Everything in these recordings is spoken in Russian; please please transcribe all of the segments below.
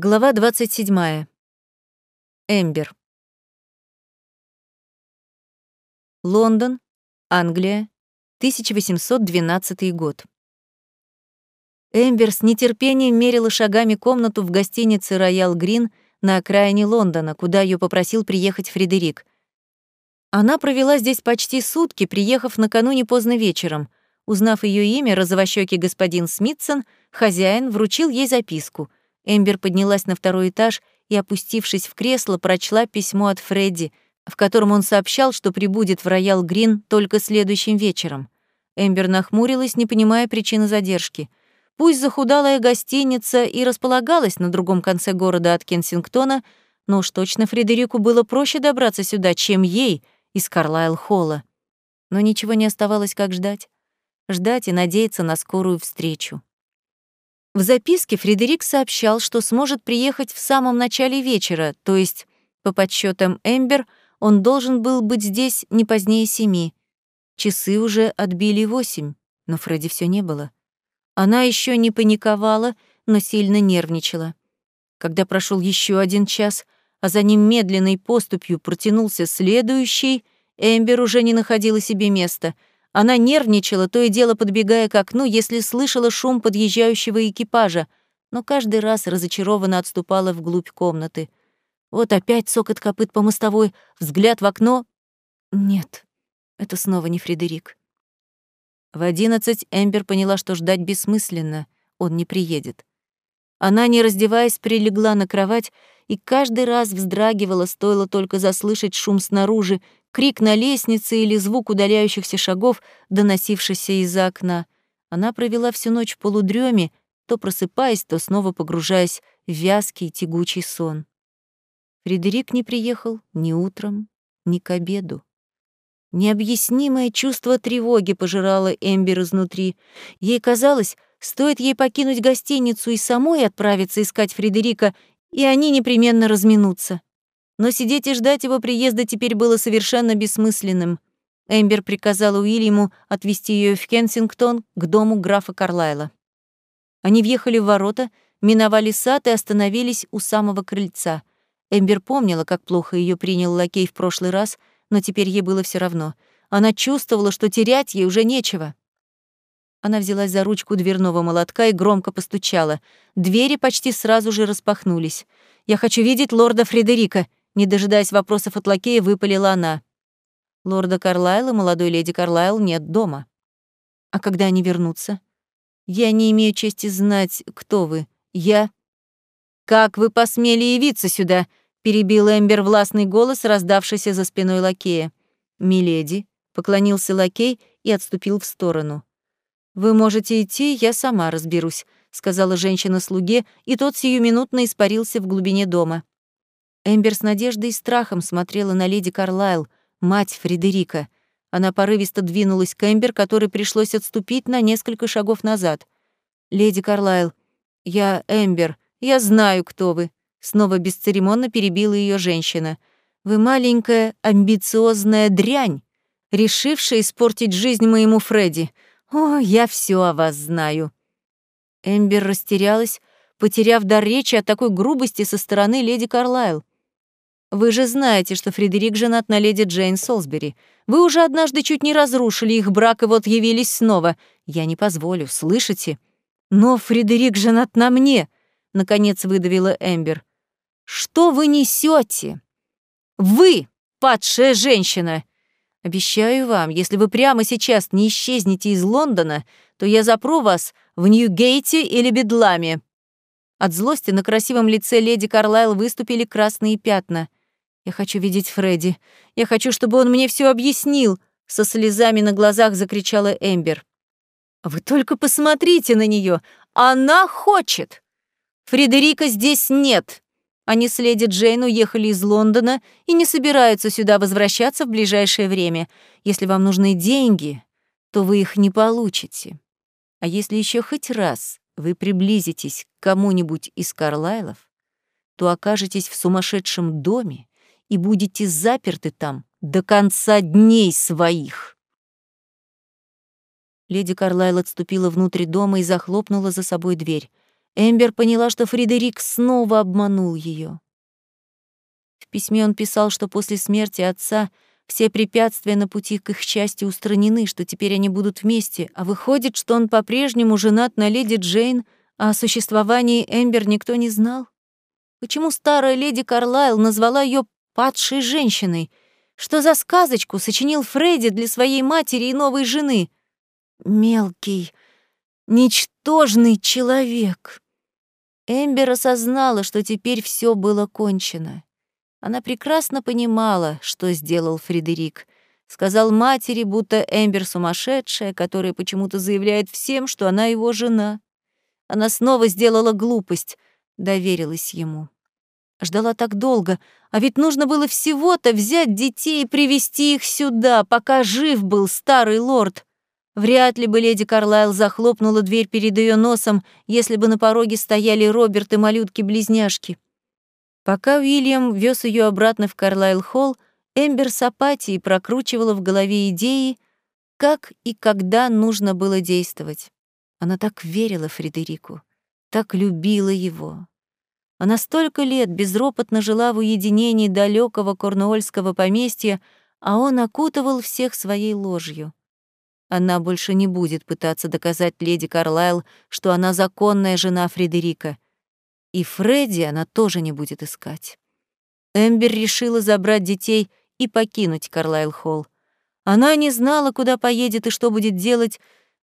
Глава 27. Эмбер. Лондон, Англия, 1812 год. Эмбер с нетерпением мерила шагами комнату в гостинице «Роял Грин» на окраине Лондона, куда ее попросил приехать Фредерик. Она провела здесь почти сутки, приехав накануне поздно вечером. Узнав ее имя, розовощёкий господин Смитсон, хозяин, вручил ей записку — Эмбер поднялась на второй этаж и, опустившись в кресло, прочла письмо от Фредди, в котором он сообщал, что прибудет в Роял Грин только следующим вечером. Эмбер нахмурилась, не понимая причины задержки. Пусть захудалая гостиница и располагалась на другом конце города от Кенсингтона, но уж точно Фредерику было проще добраться сюда, чем ей из Карлайл-холла. Но ничего не оставалось, как ждать. Ждать и надеяться на скорую встречу. В записке Фредерик сообщал, что сможет приехать в самом начале вечера, то есть, по подсчетам Эмбер, он должен был быть здесь не позднее семи. Часы уже отбили восемь, но Фредди все не было. Она еще не паниковала, но сильно нервничала. Когда прошел еще один час, а за ним медленной поступью протянулся следующий, Эмбер уже не находила себе места — она нервничала, то и дело подбегая к окну, если слышала шум подъезжающего экипажа, но каждый раз разочарованно отступала вглубь комнаты. Вот опять сокот копыт по мостовой, взгляд в окно. Нет, это снова не Фредерик. В одиннадцать Эмбер поняла, что ждать бессмысленно, он не приедет. Она, не раздеваясь, прилегла на кровать и каждый раз вздрагивала, стоило только заслышать шум снаружи, крик на лестнице или звук удаляющихся шагов, доносившийся из-за окна. Она провела всю ночь в полудреме, то просыпаясь, то снова погружаясь в вязкий тягучий сон. Фредерик не приехал ни утром, ни к обеду. Необъяснимое чувство тревоги пожирало Эмбер изнутри. Ей казалось, стоит ей покинуть гостиницу и самой отправиться искать Фредерика, и они непременно разминутся. Но сидеть и ждать его приезда теперь было совершенно бессмысленным. Эмбер приказала Уильяму отвезти ее в Кенсингтон к дому графа Карлайла. Они въехали в ворота, миновали сад и остановились у самого крыльца. Эмбер помнила, как плохо ее принял лакей в прошлый раз, но теперь ей было все равно. Она чувствовала, что терять ей уже нечего. Она взялась за ручку дверного молотка и громко постучала. Двери почти сразу же распахнулись. «Я хочу видеть лорда Фредерика», не дожидаясь вопросов от лакея, выпалила она. Лорда Карлайла, молодой леди Карлайл, нет дома. А когда они вернутся? Я не имею чести знать, кто вы. Я... Как вы посмели явиться сюда? перебил Эмбер властный голос, раздавшийся за спиной лакея. Миледи, поклонился лакей и отступил в сторону. Вы можете идти, я сама разберусь, сказала женщина слуге, и тот сиюминутно испарился в глубине дома. Эмбер с надеждой и страхом смотрела на леди Карлайл, мать Фредерика. Она порывисто двинулась к Эмбер, которой пришлось отступить на несколько шагов назад. «Леди Карлайл, я Эмбер, я знаю, кто вы», — снова бесцеремонно перебила ее женщина. «Вы маленькая, амбициозная дрянь, решившая испортить жизнь моему Фредди. О, я все о вас знаю». Эмбер растерялась, потеряв дар речи от такой грубости со стороны леди Карлайл. Вы же знаете, что Фредерик женат на леди Джейн Солсбери. Вы уже однажды чуть не разрушили их брак и вот явились снова. Я не позволю, слышите? Но Фредерик женат на мне, наконец выдавила Эмбер. Что вы несете? Вы, падшая женщина. Обещаю вам, если вы прямо сейчас не исчезнете из Лондона, то я запру вас в Нью-Гейте или Бедламе. От злости на красивом лице леди Карлайл выступили красные пятна. Я хочу видеть Фредди. Я хочу, чтобы он мне все объяснил, со слезами на глазах закричала Эмбер. Вы только посмотрите на нее. Она хочет. Фредерика здесь нет. Они с леди Джейн уехали из Лондона и не собираются сюда возвращаться в ближайшее время. Если вам нужны деньги, то вы их не получите. А если еще хоть раз вы приблизитесь к кому-нибудь из Карлайлов, то окажетесь в сумасшедшем доме, и будете заперты там до конца дней своих. Леди Карлайл отступила внутрь дома и захлопнула за собой дверь. Эмбер поняла, что Фредерик снова обманул ее. В письме он писал, что после смерти отца все препятствия на пути к их счастью устранены, что теперь они будут вместе, а выходит, что он по-прежнему женат на леди Джейн, а о существовании Эмбер никто не знал. Почему старая леди Карлайл назвала ее падшей женщиной? Что за сказочку сочинил Фредди для своей матери и новой жены? Мелкий, ничтожный человек. Эмбер осознала, что теперь все было кончено. Она прекрасно понимала, что сделал Фредерик. Сказал матери, будто Эмбер сумасшедшая, которая почему-то заявляет всем, что она его жена. Она снова сделала глупость, доверилась ему. Ждала так долго, а ведь нужно было всего-то взять детей и привести их сюда, пока жив был старый лорд. Вряд ли бы леди Карлайл захлопнула дверь перед ее носом, если бы на пороге стояли Роберт и малютки-близняшки. Пока Уильям вез ее обратно в Карлайл-холл, Эмбер с апатией прокручивала в голове идеи, как и когда нужно было действовать. Она так верила Фредерику, так любила его. Она столько лет безропотно жила в уединении далекого корнуольского поместья, а он окутывал всех своей ложью. Она больше не будет пытаться доказать леди Карлайл, что она законная жена Фредерика — и Фредди она тоже не будет искать. Эмбер решила забрать детей и покинуть Карлайл-холл. Она не знала, куда поедет и что будет делать,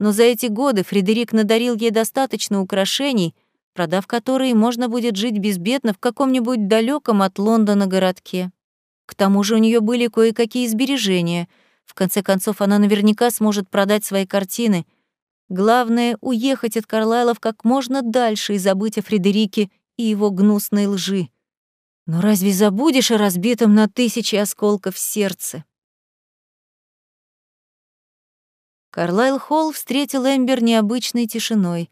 но за эти годы Фредерик надарил ей достаточно украшений, продав которые можно будет жить безбедно в каком-нибудь далеком от Лондона городке. К тому же у нее были кое-какие сбережения. В конце концов, она наверняка сможет продать свои картины — Главное — уехать от Карлайлов как можно дальше и забыть о Фредерике и его гнусной лжи. Но разве забудешь о разбитом на тысячи осколков сердце? Карлайл Холл встретил Эмбер необычной тишиной.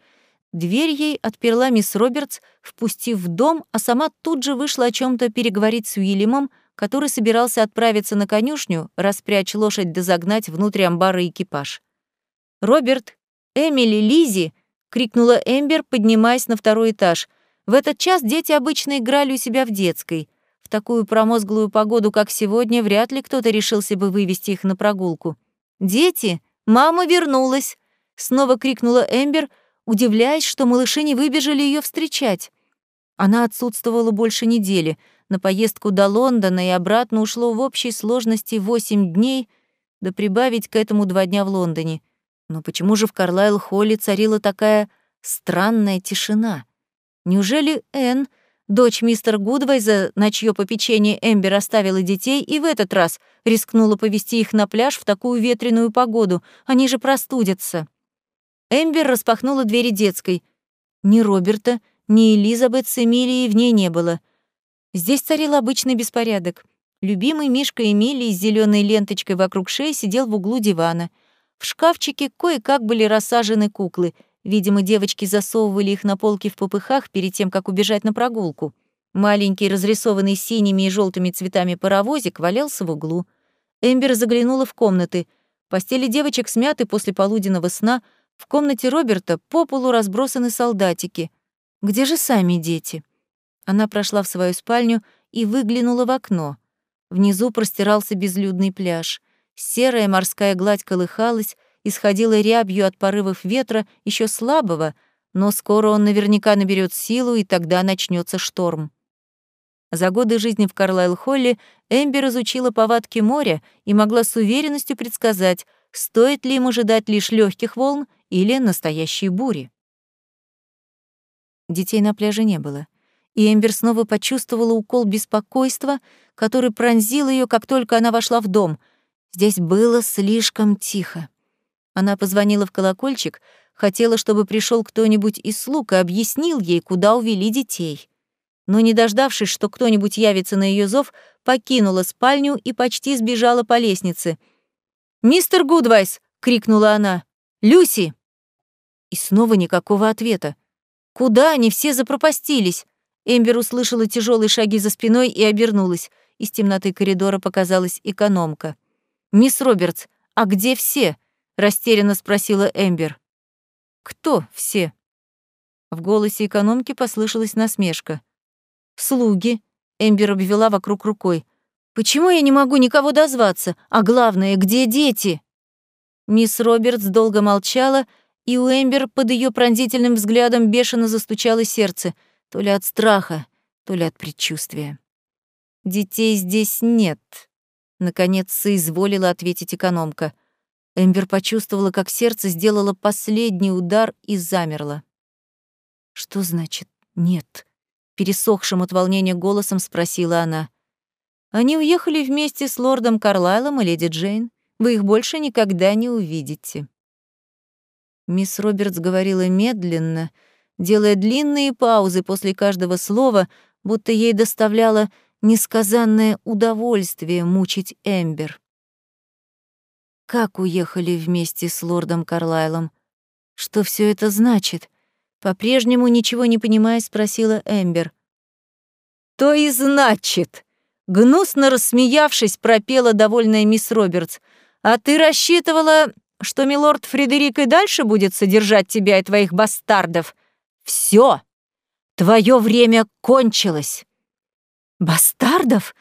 Дверь ей отперла мисс Робертс, впустив в дом, а сама тут же вышла о чем то переговорить с Уильямом, который собирался отправиться на конюшню, распрячь лошадь да загнать внутрь амбара экипаж. Роберт «Эмили, Лизи!» — крикнула Эмбер, поднимаясь на второй этаж. В этот час дети обычно играли у себя в детской. В такую промозглую погоду, как сегодня, вряд ли кто-то решился бы вывести их на прогулку. «Дети! Мама вернулась!» — снова крикнула Эмбер, удивляясь, что малыши не выбежали ее встречать. Она отсутствовала больше недели. На поездку до Лондона и обратно ушло в общей сложности восемь дней, да прибавить к этому два дня в Лондоне — но почему же в Карлайл-холле царила такая странная тишина? Неужели Энн, дочь мистера Гудвайза, на чье попечение Эмбер оставила детей, и в этот раз рискнула повести их на пляж в такую ветреную погоду? Они же простудятся. Эмбер распахнула двери детской. Ни Роберта, ни Элизабет с Эмилией в ней не было. Здесь царил обычный беспорядок. Любимый Мишка Эмилии с зеленой ленточкой вокруг шеи сидел в углу дивана — в шкафчике кое-как были рассажены куклы. Видимо, девочки засовывали их на полки в попыхах перед тем, как убежать на прогулку. Маленький, разрисованный синими и желтыми цветами паровозик валялся в углу. Эмбер заглянула в комнаты. Постели девочек смяты после полуденного сна. В комнате Роберта по полу разбросаны солдатики. Где же сами дети? Она прошла в свою спальню и выглянула в окно. Внизу простирался безлюдный пляж. Серая морская гладь колыхалась, исходила рябью от порывов ветра, еще слабого, но скоро он наверняка наберет силу, и тогда начнется шторм. За годы жизни в Карлайл-Холле Эмбер изучила повадки моря и могла с уверенностью предсказать, стоит ли им ожидать лишь легких волн или настоящей бури. Детей на пляже не было, и Эмбер снова почувствовала укол беспокойства, который пронзил ее, как только она вошла в дом — Здесь было слишком тихо. Она позвонила в колокольчик, хотела, чтобы пришел кто-нибудь из слуг и объяснил ей, куда увели детей. Но не дождавшись, что кто-нибудь явится на ее зов, покинула спальню и почти сбежала по лестнице. «Мистер Гудвайс!» — крикнула она. «Люси!» И снова никакого ответа. Куда они все запропастились? Эмбер услышала тяжелые шаги за спиной и обернулась. Из темноты коридора показалась экономка. «Мисс Робертс, а где все?» — растерянно спросила Эмбер. «Кто все?» В голосе экономки послышалась насмешка. «Слуги», — Эмбер обвела вокруг рукой. «Почему я не могу никого дозваться? А главное, где дети?» Мисс Робертс долго молчала, и у Эмбер под ее пронзительным взглядом бешено застучало сердце, то ли от страха, то ли от предчувствия. «Детей здесь нет», — наконец соизволила ответить экономка. Эмбер почувствовала, как сердце сделало последний удар и замерло. «Что значит «нет»?» — пересохшим от волнения голосом спросила она. «Они уехали вместе с лордом Карлайлом и леди Джейн. Вы их больше никогда не увидите». Мисс Робертс говорила медленно, делая длинные паузы после каждого слова, будто ей доставляло несказанное удовольствие мучить Эмбер. Как уехали вместе с лордом Карлайлом? Что все это значит? По-прежнему ничего не понимая, спросила Эмбер. То и значит, гнусно рассмеявшись, пропела довольная мисс Робертс. А ты рассчитывала, что милорд Фредерик и дальше будет содержать тебя и твоих бастардов? Все, твое время кончилось. Бастардов?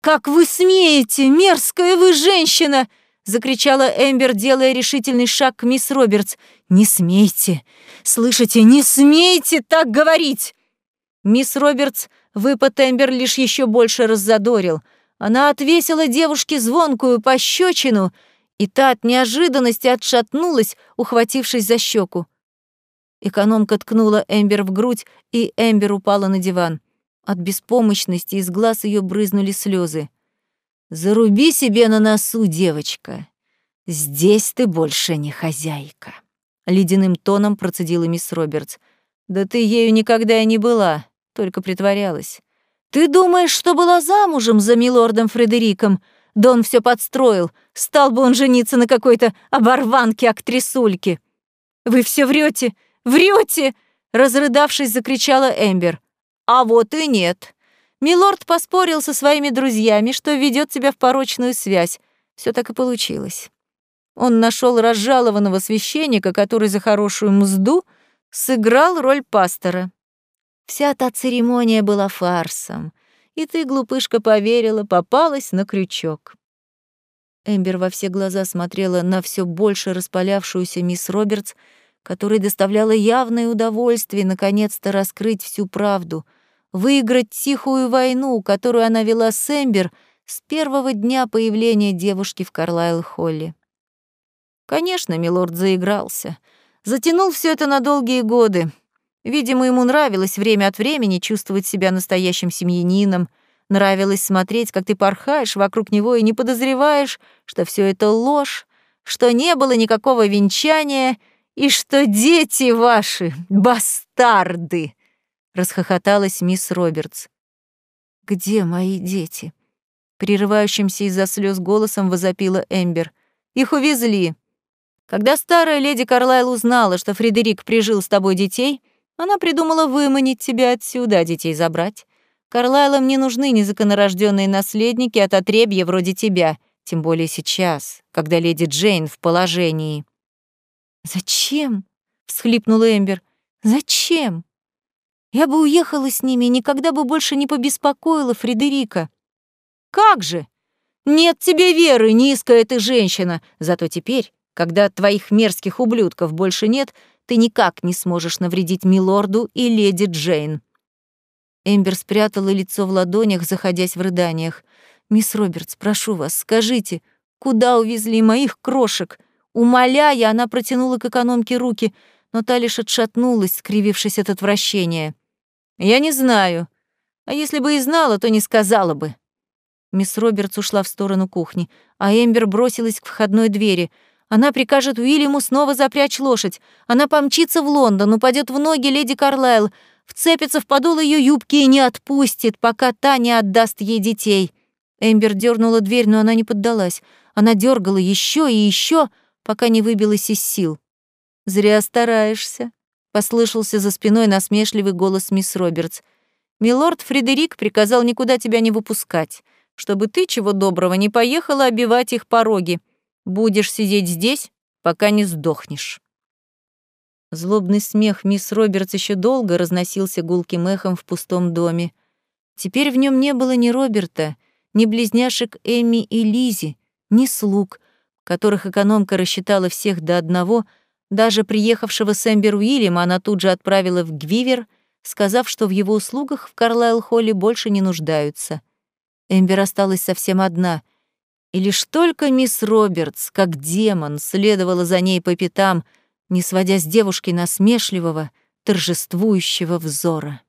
Как вы смеете, мерзкая вы женщина! закричала Эмбер, делая решительный шаг к мисс Робертс. Не смейте! Слышите, не смейте так говорить! Мисс Робертс выпад Эмбер лишь еще больше раззадорил. Она отвесила девушке звонкую пощечину, и та от неожиданности отшатнулась, ухватившись за щеку. Экономка ткнула Эмбер в грудь, и Эмбер упала на диван. От беспомощности из глаз ее брызнули слезы. «Заруби себе на носу, девочка. Здесь ты больше не хозяйка», — ледяным тоном процедила мисс Робертс. «Да ты ею никогда и не была, только притворялась. Ты думаешь, что была замужем за милордом Фредериком? Да он все подстроил. Стал бы он жениться на какой-то оборванке-актрисульке. Вы все врете, врете! Разрыдавшись, закричала Эмбер. А вот и нет. Милорд поспорил со своими друзьями, что ведет тебя в порочную связь. Все так и получилось. Он нашел разжалованного священника, который за хорошую мзду сыграл роль пастора. Вся та церемония была фарсом, и ты, глупышка, поверила, попалась на крючок. Эмбер во все глаза смотрела на все больше распалявшуюся мисс Робертс, которой доставляло явное удовольствие наконец-то раскрыть всю правду, выиграть тихую войну, которую она вела с Эмбер с первого дня появления девушки в Карлайл-Холле. Конечно, милорд заигрался. Затянул все это на долгие годы. Видимо, ему нравилось время от времени чувствовать себя настоящим семьянином, нравилось смотреть, как ты порхаешь вокруг него и не подозреваешь, что все это ложь, что не было никакого венчания — и что дети ваши — бастарды!» — расхохоталась мисс Робертс. «Где мои дети?» — прерывающимся из-за слез голосом возопила Эмбер. «Их увезли. Когда старая леди Карлайл узнала, что Фредерик прижил с тобой детей, она придумала выманить тебя отсюда, а детей забрать. Карлайлам не нужны незаконнорожденные наследники от отребья вроде тебя, тем более сейчас, когда леди Джейн в положении». «Зачем?» — всхлипнула Эмбер. «Зачем? Я бы уехала с ними и никогда бы больше не побеспокоила Фредерика». «Как же? Нет тебе веры, низкая ты женщина. Зато теперь, когда твоих мерзких ублюдков больше нет, ты никак не сможешь навредить милорду и леди Джейн». Эмбер спрятала лицо в ладонях, заходясь в рыданиях. «Мисс Робертс, прошу вас, скажите, куда увезли моих крошек? Умоляя, она протянула к экономке руки, но та лишь отшатнулась, скривившись от отвращения. «Я не знаю. А если бы и знала, то не сказала бы». Мисс Робертс ушла в сторону кухни, а Эмбер бросилась к входной двери. Она прикажет Уильяму снова запрячь лошадь. Она помчится в Лондон, упадет в ноги леди Карлайл, вцепится в подол ее юбки и не отпустит, пока та не отдаст ей детей. Эмбер дернула дверь, но она не поддалась. Она дергала еще и еще, пока не выбилась из сил. «Зря стараешься», — послышался за спиной насмешливый голос мисс Робертс. «Милорд Фредерик приказал никуда тебя не выпускать, чтобы ты, чего доброго, не поехала обивать их пороги. Будешь сидеть здесь, пока не сдохнешь». Злобный смех мисс Робертс еще долго разносился гулким эхом в пустом доме. Теперь в нем не было ни Роберта, ни близняшек Эми и Лизи, ни слуг, которых экономка рассчитала всех до одного, даже приехавшего с Эмбер Уильяма она тут же отправила в Гвивер, сказав, что в его услугах в Карлайл-холле больше не нуждаются. Эмбер осталась совсем одна, и лишь только мисс Робертс, как демон, следовала за ней по пятам, не сводя с девушки насмешливого, торжествующего взора.